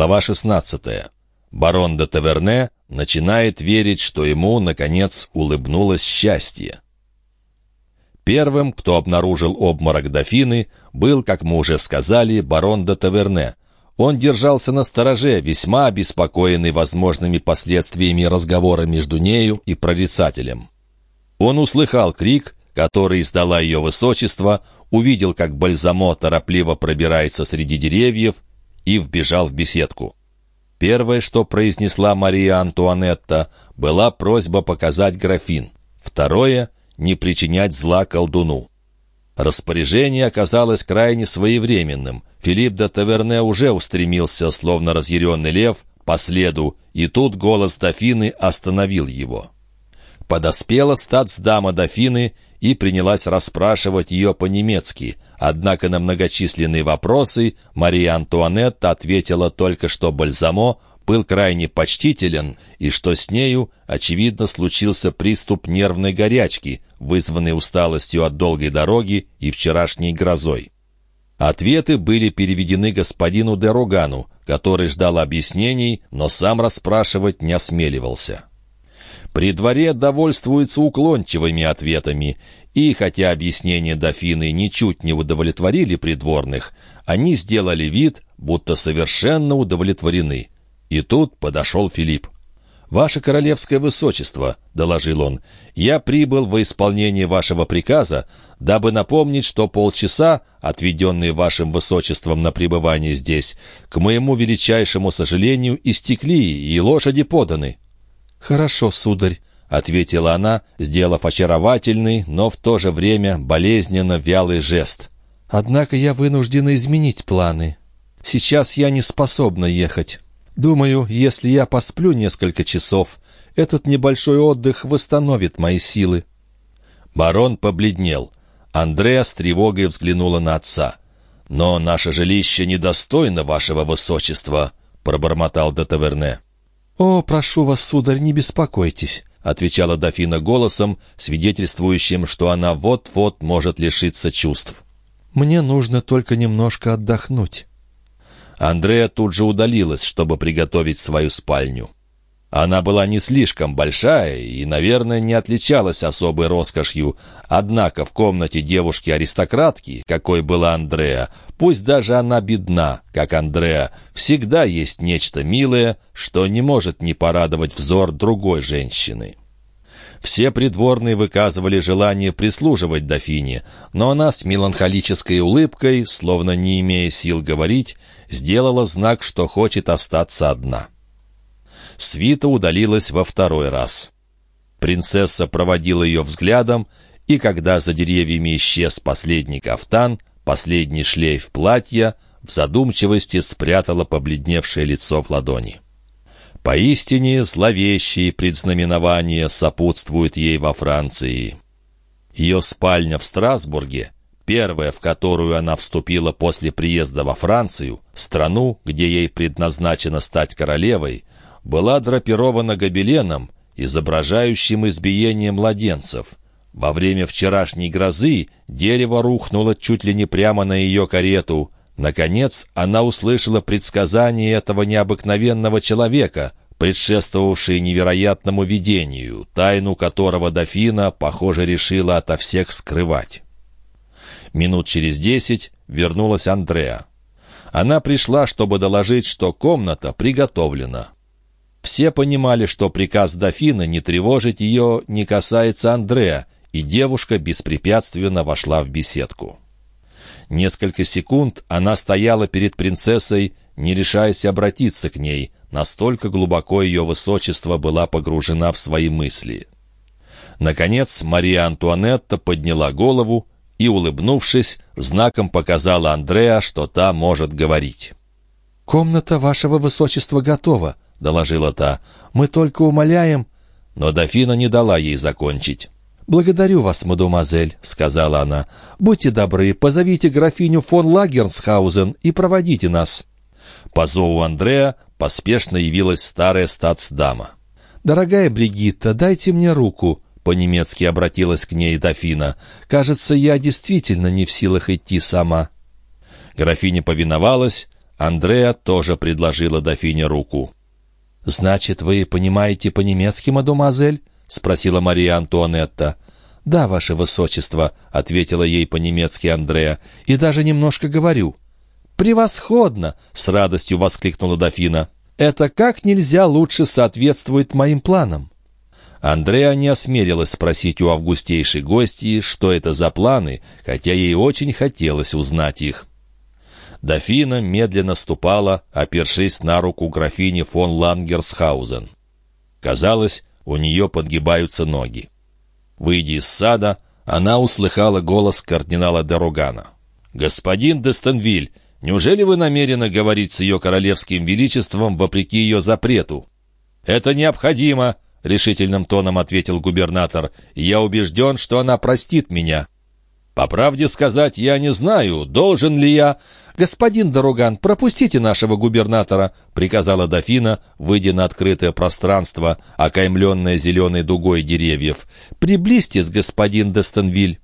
Глава 16. Барон де Таверне начинает верить, что ему, наконец, улыбнулось счастье. Первым, кто обнаружил обморок дофины, был, как мы уже сказали, барон де Таверне. Он держался на стороже, весьма обеспокоенный возможными последствиями разговора между нею и прорицателем. Он услыхал крик, который издала ее высочество, увидел, как Бальзамо торопливо пробирается среди деревьев и вбежал в беседку. Первое, что произнесла Мария Антуанетта, была просьба показать графин. Второе — не причинять зла колдуну. Распоряжение оказалось крайне своевременным. Филипп де Таверне уже устремился, словно разъяренный лев, по следу, и тут голос дофины остановил его. Подоспела статсдама дофины и принялась расспрашивать ее по-немецки, однако на многочисленные вопросы Мария Антуанетта ответила только, что Бальзамо был крайне почтителен и что с нею, очевидно, случился приступ нервной горячки, вызванный усталостью от долгой дороги и вчерашней грозой. Ответы были переведены господину Деругану, который ждал объяснений, но сам расспрашивать не осмеливался. При дворе довольствуются уклончивыми ответами, и хотя объяснения дофины ничуть не удовлетворили придворных, они сделали вид, будто совершенно удовлетворены. И тут подошел Филипп. «Ваше королевское высочество», — доложил он, — «я прибыл во исполнение вашего приказа, дабы напомнить, что полчаса, отведенные вашим высочеством на пребывание здесь, к моему величайшему сожалению, истекли, и лошади поданы». «Хорошо, сударь», — ответила она, сделав очаровательный, но в то же время болезненно вялый жест. «Однако я вынуждена изменить планы. Сейчас я не способна ехать. Думаю, если я посплю несколько часов, этот небольшой отдых восстановит мои силы». Барон побледнел. Андреа с тревогой взглянула на отца. «Но наше жилище недостойно вашего высочества», — пробормотал де Таверне. «О, прошу вас, сударь, не беспокойтесь», — отвечала дофина голосом, свидетельствующим, что она вот-вот может лишиться чувств. «Мне нужно только немножко отдохнуть». Андрея тут же удалилась, чтобы приготовить свою спальню. Она была не слишком большая и, наверное, не отличалась особой роскошью, однако в комнате девушки-аристократки, какой была Андреа, пусть даже она бедна, как Андреа, всегда есть нечто милое, что не может не порадовать взор другой женщины. Все придворные выказывали желание прислуживать дофине, но она с меланхолической улыбкой, словно не имея сил говорить, сделала знак, что хочет остаться одна. Свита удалилась во второй раз. Принцесса проводила ее взглядом, и когда за деревьями исчез последний кафтан, последний шлейф платья, в задумчивости спрятала побледневшее лицо в ладони. Поистине зловещие предзнаменования сопутствуют ей во Франции. Ее спальня в Страсбурге, первая, в которую она вступила после приезда во Францию, страну, где ей предназначено стать королевой, была драпирована гобеленом, изображающим избиение младенцев. Во время вчерашней грозы дерево рухнуло чуть ли не прямо на ее карету. Наконец она услышала предсказание этого необыкновенного человека, предшествовавшее невероятному видению, тайну которого дофина, похоже, решила ото всех скрывать. Минут через десять вернулась Андреа. Она пришла, чтобы доложить, что комната приготовлена. Все понимали, что приказ дофина не тревожить ее не касается Андрея, и девушка беспрепятственно вошла в беседку. Несколько секунд она стояла перед принцессой, не решаясь обратиться к ней, настолько глубоко ее высочество была погружена в свои мысли. Наконец Мария Антуанетта подняла голову и, улыбнувшись, знаком показала Андреа, что та может говорить. «Комната вашего высочества готова», — доложила та. «Мы только умоляем...» Но дофина не дала ей закончить. «Благодарю вас, мадемуазель», — сказала она. «Будьте добры, позовите графиню фон Лагернсхаузен и проводите нас». По зову Андрея поспешно явилась старая статсдама. «Дорогая Бригитта, дайте мне руку», — по-немецки обратилась к ней дофина. «Кажется, я действительно не в силах идти сама». Графиня повиновалась, Андреа тоже предложила дофине руку. «Значит, вы понимаете по-немецки, мадемуазель?» — спросила Мария Антуанетта. «Да, ваше высочество», — ответила ей по-немецки Андреа, — «и даже немножко говорю». «Превосходно!» — с радостью воскликнула дофина. «Это как нельзя лучше соответствует моим планам». Андреа не осмелилась спросить у августейшей гости, что это за планы, хотя ей очень хотелось узнать их. Дофина медленно ступала, опершись на руку графини фон Лангерсхаузен. Казалось, у нее подгибаются ноги. Выйдя из сада, она услыхала голос кардинала Дорогана. «Господин Дестенвиль, неужели вы намерены говорить с ее королевским величеством вопреки ее запрету?» «Это необходимо», — решительным тоном ответил губернатор. «Я убежден, что она простит меня». «По правде сказать, я не знаю, должен ли я...» «Господин Дороган, пропустите нашего губернатора», — приказала дофина, выйдя на открытое пространство, окаймленное зеленой дугой деревьев. «Приблизьтесь, господин Дестенвиль».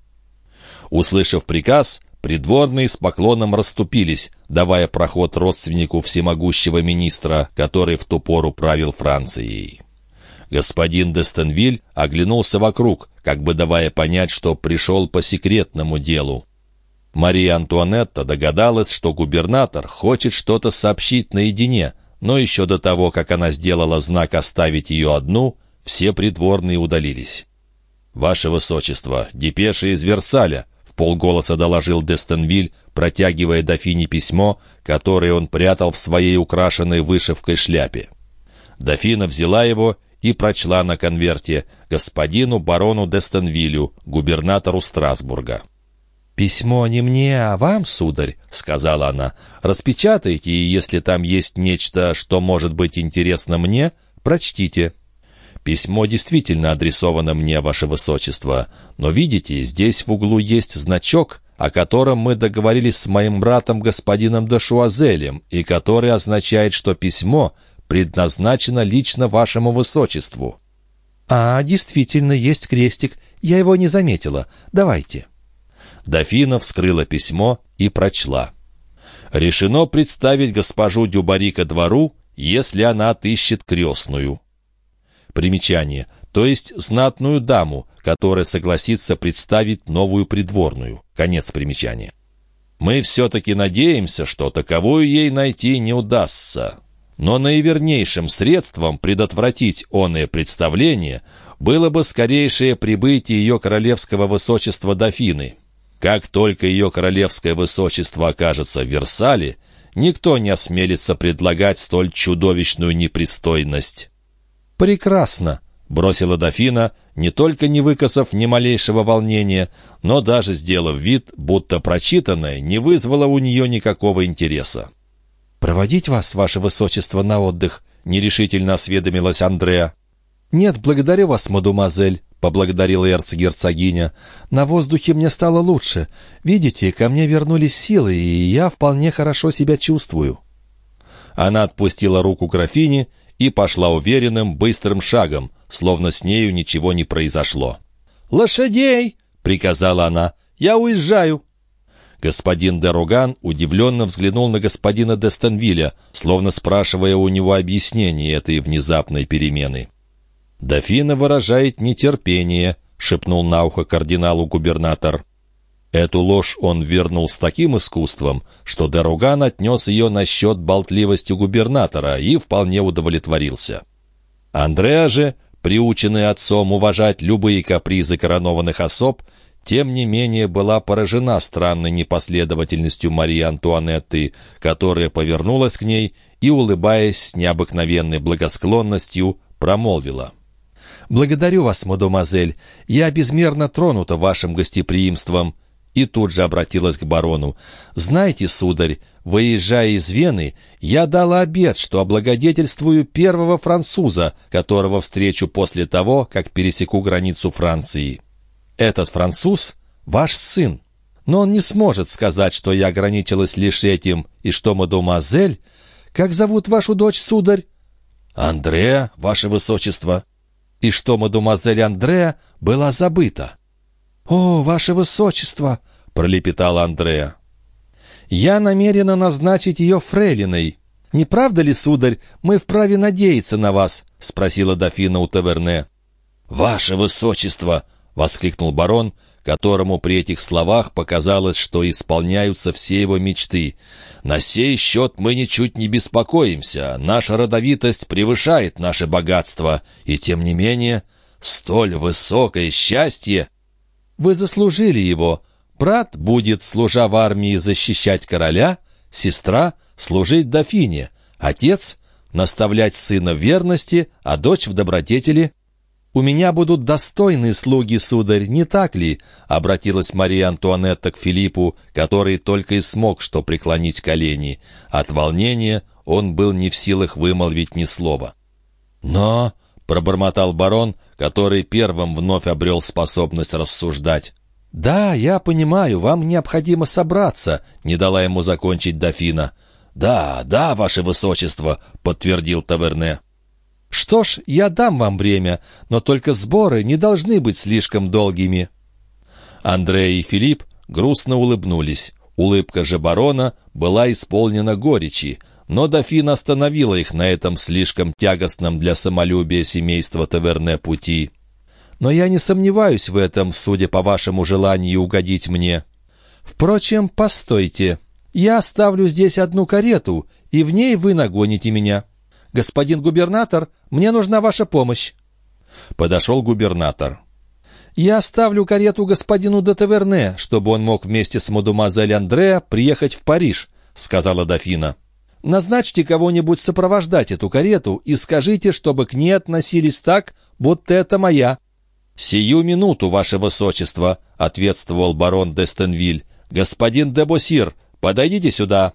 Услышав приказ, придворные с поклоном расступились, давая проход родственнику всемогущего министра, который в ту пору правил Францией. Господин Дестенвиль оглянулся вокруг, как бы давая понять, что пришел по секретному делу. Мария Антуанетта догадалась, что губернатор хочет что-то сообщить наедине, но еще до того, как она сделала знак оставить ее одну, все придворные удалились. «Ваше Высочество, депеша из Версаля», — в полголоса доложил Дестенвиль, протягивая дофине письмо, которое он прятал в своей украшенной вышивкой шляпе. Дофина взяла его и прочла на конверте господину барону Дестенвилю, губернатору Страсбурга. «Письмо не мне, а вам, сударь», — сказала она. «Распечатайте, и если там есть нечто, что может быть интересно мне, прочтите». «Письмо действительно адресовано мне, ваше высочество, но, видите, здесь в углу есть значок, о котором мы договорились с моим братом господином Дашуазелем, и который означает, что письмо предназначено лично вашему высочеству». «А, действительно, есть крестик. Я его не заметила. Давайте». Дофина вскрыла письмо и прочла. «Решено представить госпожу Дюбарика двору, если она отыщет крестную». Примечание. То есть знатную даму, которая согласится представить новую придворную. Конец примечания. Мы все-таки надеемся, что таковую ей найти не удастся. Но наивернейшим средством предотвратить оное представление было бы скорейшее прибытие ее королевского высочества дофины. Как только ее королевское высочество окажется в Версале, никто не осмелится предлагать столь чудовищную непристойность. «Прекрасно!» — бросила дофина, не только не выказав ни малейшего волнения, но даже сделав вид, будто прочитанное не вызвало у нее никакого интереса. «Проводить вас, ваше высочество, на отдых?» — нерешительно осведомилась Андреа. «Нет, благодарю вас, мадемуазель», — поблагодарила эрцгерцогиня. «На воздухе мне стало лучше. Видите, ко мне вернулись силы, и я вполне хорошо себя чувствую». Она отпустила руку графини и пошла уверенным, быстрым шагом, словно с нею ничего не произошло. «Лошадей!» — приказала она. «Я уезжаю!» Господин Дероган удивленно взглянул на господина Дестенвиля, словно спрашивая у него объяснение этой внезапной перемены. «Дофина выражает нетерпение», — шепнул на ухо кардиналу губернатор. Эту ложь он вернул с таким искусством, что Дероган отнес ее насчет болтливости губернатора и вполне удовлетворился. Андреа же, приученный отцом уважать любые капризы коронованных особ, тем не менее была поражена странной непоследовательностью Марии Антуанетты, которая повернулась к ней и, улыбаясь с необыкновенной благосклонностью, промолвила. «Благодарю вас, мадемуазель. Я безмерно тронута вашим гостеприимством». И тут же обратилась к барону. «Знаете, сударь, выезжая из Вены, я дала обет, что облагодетельствую первого француза, которого встречу после того, как пересеку границу Франции». Этот француз — ваш сын. Но он не сможет сказать, что я ограничилась лишь этим, и что мадемуазель... Как зовут вашу дочь, сударь? Андреа, ваше высочество. И что мадемуазель Андреа была забыта. «О, ваше высочество!» — пролепетала Андреа. «Я намерена назначить ее фрейлиной. Не правда ли, сударь, мы вправе надеяться на вас?» — спросила дофина у Таверне. «Ваше высочество!» — воскликнул барон, которому при этих словах показалось, что исполняются все его мечты. «На сей счет мы ничуть не беспокоимся. Наша родовитость превышает наше богатство, и тем не менее столь высокое счастье...» «Вы заслужили его. Брат будет, служа в армии, защищать короля, сестра — служить дофине, отец — наставлять сына в верности, а дочь в добродетели — «У меня будут достойные слуги, сударь, не так ли?» — обратилась Мария Антуанетта к Филиппу, который только и смог что преклонить колени. От волнения он был не в силах вымолвить ни слова. «Но...» — пробормотал барон, который первым вновь обрел способность рассуждать. «Да, я понимаю, вам необходимо собраться», — не дала ему закончить дофина. «Да, да, ваше высочество», — подтвердил Таверне. «Что ж, я дам вам время, но только сборы не должны быть слишком долгими». Андрей и Филипп грустно улыбнулись. Улыбка же барона была исполнена горечи, но дофин остановила их на этом слишком тягостном для самолюбия семейства Таверне пути. «Но я не сомневаюсь в этом, судя по вашему желанию угодить мне. Впрочем, постойте. Я оставлю здесь одну карету, и в ней вы нагоните меня». «Господин губернатор, мне нужна ваша помощь». Подошел губернатор. «Я оставлю карету господину де Таверне, чтобы он мог вместе с мадемуазель Андреа приехать в Париж», — сказала дофина. «Назначьте кого-нибудь сопровождать эту карету и скажите, чтобы к ней относились так, будто это моя». «Сию минуту, ваше высочество», — ответствовал барон де Стенвиль. «Господин де Босир, подойдите сюда».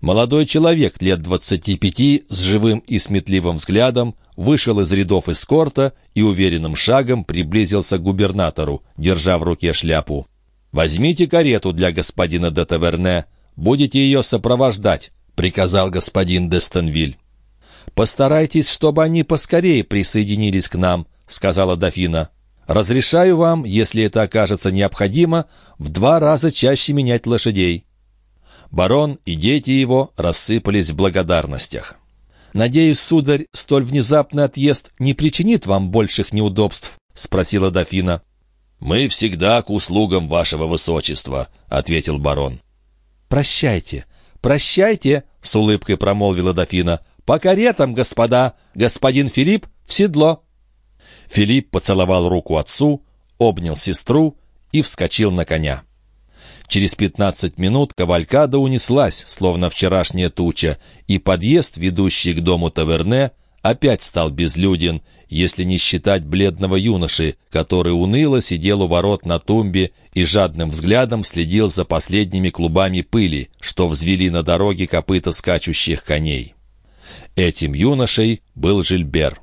Молодой человек лет двадцати пяти с живым и сметливым взглядом вышел из рядов эскорта и уверенным шагом приблизился к губернатору, держа в руке шляпу. «Возьмите карету для господина де Таверне, будете ее сопровождать», — приказал господин де Стенвиль. «Постарайтесь, чтобы они поскорее присоединились к нам», — сказала дофина. «Разрешаю вам, если это окажется необходимо, в два раза чаще менять лошадей». Барон и дети его рассыпались в благодарностях. «Надеюсь, сударь, столь внезапный отъезд не причинит вам больших неудобств?» — спросила дофина. «Мы всегда к услугам вашего высочества», — ответил барон. «Прощайте, прощайте», — с улыбкой промолвила дофина. «По каретам, господа! Господин Филипп в седло!» Филипп поцеловал руку отцу, обнял сестру и вскочил на коня. Через пятнадцать минут кавалькада унеслась, словно вчерашняя туча, и подъезд, ведущий к дому таверне, опять стал безлюден, если не считать бледного юноши, который уныло сидел у ворот на тумбе и жадным взглядом следил за последними клубами пыли, что взвели на дороге копыта скачущих коней. Этим юношей был Жильбер.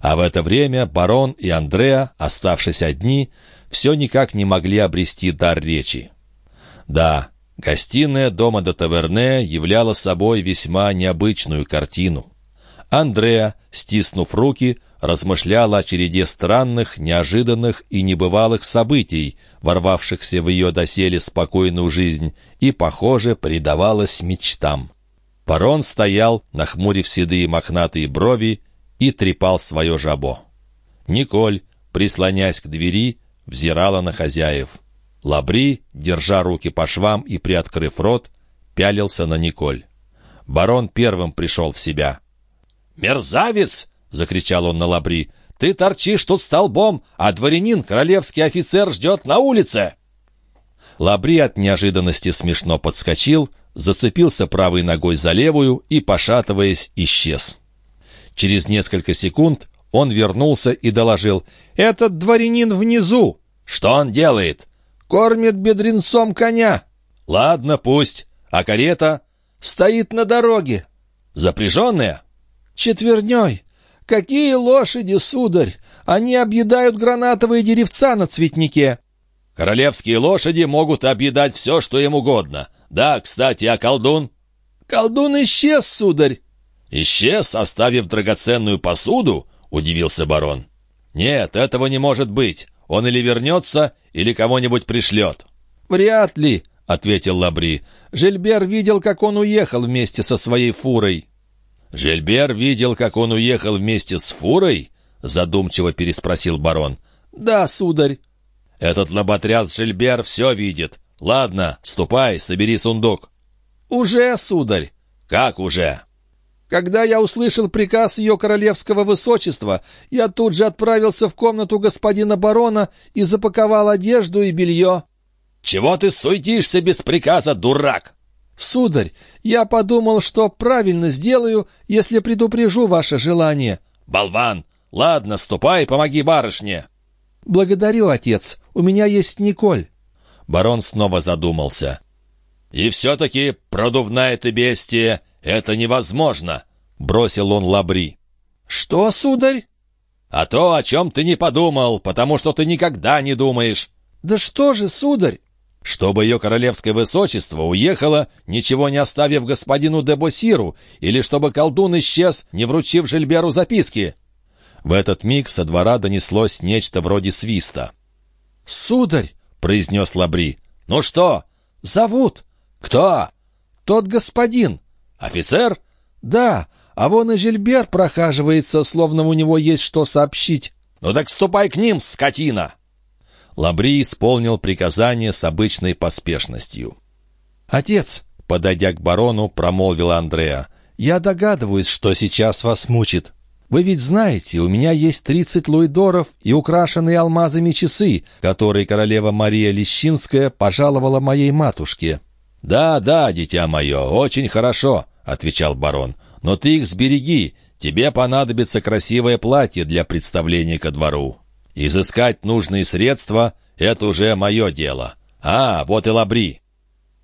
А в это время барон и Андреа, оставшись одни, все никак не могли обрести дар речи. Да, гостиная дома до Таверне являла собой весьма необычную картину. Андреа, стиснув руки, размышляла о череде странных, неожиданных и небывалых событий, ворвавшихся в ее доселе спокойную жизнь, и, похоже, предавалась мечтам. Парон стоял, нахмурив седые мохнатые брови, и трепал свое жабо. Николь, прислонясь к двери, взирала на хозяев. Лабри, держа руки по швам и приоткрыв рот, пялился на Николь. Барон первым пришел в себя. «Мерзавец!» — закричал он на Лабри. «Ты торчишь тут столбом, а дворянин, королевский офицер, ждет на улице!» Лабри от неожиданности смешно подскочил, зацепился правой ногой за левую и, пошатываясь, исчез. Через несколько секунд он вернулся и доложил. «Этот дворянин внизу!» «Что он делает?» Кормит бедренцом коня. Ладно, пусть. А карета? Стоит на дороге. Запряженная? Четверней. Какие лошади, сударь! Они объедают гранатовые деревца на цветнике. Королевские лошади могут объедать все, что им угодно. Да, кстати, а колдун? Колдун исчез, сударь. Исчез, оставив драгоценную посуду? Удивился барон. Нет, этого не может быть. Он или вернется, или кого-нибудь пришлет». «Вряд ли», —— ответил Лабри. «Жильбер видел, как он уехал вместе со своей фурой». «Жильбер видел, как он уехал вместе с фурой?» — задумчиво переспросил барон. «Да, сударь». «Этот лоботряс Жильбер все видит. Ладно, ступай, собери сундук». «Уже, сударь». «Как уже?» Когда я услышал приказ ее королевского высочества, я тут же отправился в комнату господина барона и запаковал одежду и белье. «Чего ты суетишься без приказа, дурак?» «Сударь, я подумал, что правильно сделаю, если предупрежу ваше желание». «Болван! Ладно, ступай, помоги барышне». «Благодарю, отец. У меня есть Николь». Барон снова задумался. «И все-таки продувная ты бестия, это невозможно!» — бросил он лабри. «Что, сударь?» «А то, о чем ты не подумал, потому что ты никогда не думаешь». «Да что же, сударь?» «Чтобы ее королевское высочество уехало, ничего не оставив господину де Босиру, или чтобы колдун исчез, не вручив Жильберу записки». В этот миг со двора донеслось нечто вроде свиста. «Сударь!» — произнес Лабри. «Ну что?» «Зовут». «Кто?» «Тот господин». «Офицер?» «Да, а вон и Жильбер прохаживается, словно у него есть что сообщить». «Ну так ступай к ним, скотина!» Лабри исполнил приказание с обычной поспешностью. «Отец», — подойдя к барону, промолвил Андреа, «я догадываюсь, что сейчас вас мучит. Вы ведь знаете, у меня есть тридцать луидоров и украшенные алмазами часы, которые королева Мария Лещинская пожаловала моей матушке». «Да, да, дитя мое, очень хорошо», — отвечал барон. «Но ты их сбереги, тебе понадобится красивое платье для представления ко двору. Изыскать нужные средства — это уже мое дело. А, вот и лабри».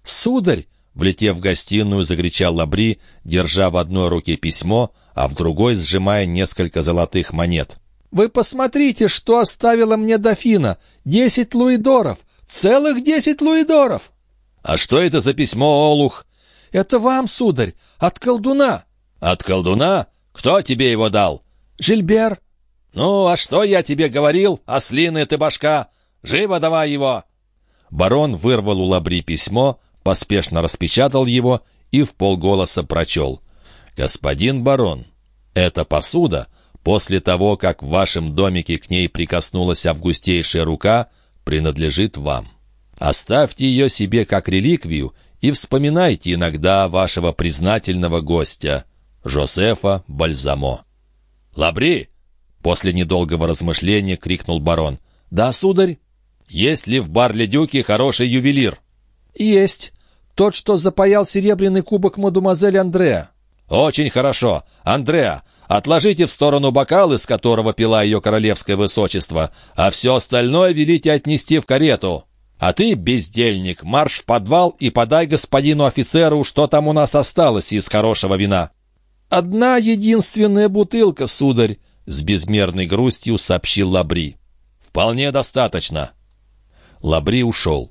«Сударь!» — влетев в гостиную, закричал Лабри, держа в одной руке письмо, а в другой сжимая несколько золотых монет. «Вы посмотрите, что оставила мне дофина! Десять луидоров! Целых десять луидоров!» «А что это за письмо, Олух?» «Это вам, сударь, от колдуна». «От колдуна? Кто тебе его дал?» «Жильбер». «Ну, а что я тебе говорил, ослиная ты башка? Живо давай его!» Барон вырвал у Лабри письмо, поспешно распечатал его и в полголоса прочел. «Господин барон, эта посуда, после того, как в вашем домике к ней прикоснулась августейшая рука, принадлежит вам». Оставьте ее себе как реликвию и вспоминайте иногда вашего признательного гостя, Жозефа Бальзамо. «Лабри!» — после недолгого размышления крикнул барон. «Да, сударь?» «Есть ли в Барле-Дюке хороший ювелир?» «Есть. Тот, что запаял серебряный кубок мадемуазель Андреа». «Очень хорошо. Андреа, отложите в сторону бокал, из которого пила ее королевское высочество, а все остальное велите отнести в карету». А ты, бездельник, марш в подвал и подай господину офицеру, что там у нас осталось из хорошего вина». «Одна единственная бутылка, сударь», — с безмерной грустью сообщил Лабри. «Вполне достаточно». Лабри ушел.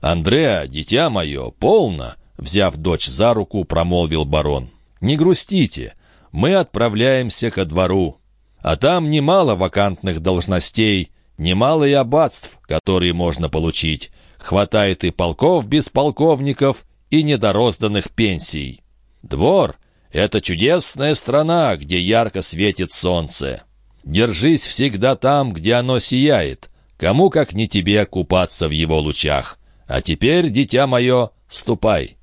«Андреа, дитя мое, полно!» — взяв дочь за руку, промолвил барон. «Не грустите, мы отправляемся ко двору. А там немало вакантных должностей, Немало и аббатств, которые можно получить. Хватает и полков без полковников, и недорозданных пенсий. Двор — это чудесная страна, где ярко светит солнце. Держись всегда там, где оно сияет. Кому, как не тебе, купаться в его лучах. А теперь, дитя мое, ступай».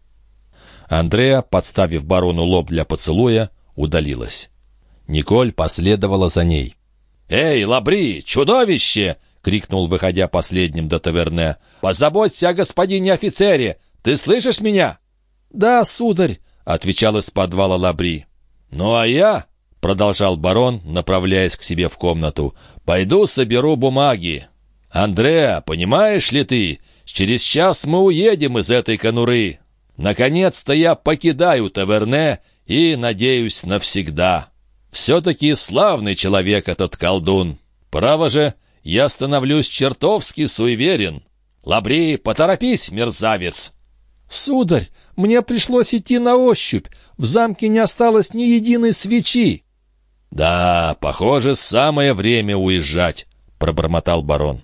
Андреа, подставив барону лоб для поцелуя, удалилась. Николь последовала за ней. «Эй, лабри, чудовище!» — крикнул, выходя последним до таверне. «Позаботься о господине офицере! Ты слышишь меня?» «Да, сударь», — отвечал из подвала лабри. «Ну а я...» — продолжал барон, направляясь к себе в комнату. «Пойду соберу бумаги. Андреа, понимаешь ли ты, через час мы уедем из этой конуры. Наконец-то я покидаю таверне и, надеюсь, навсегда». Все-таки славный человек этот колдун. Право же, я становлюсь чертовски суеверен. Лабри, поторопись, мерзавец!» «Сударь, мне пришлось идти на ощупь. В замке не осталось ни единой свечи». «Да, похоже, самое время уезжать», — пробормотал барон.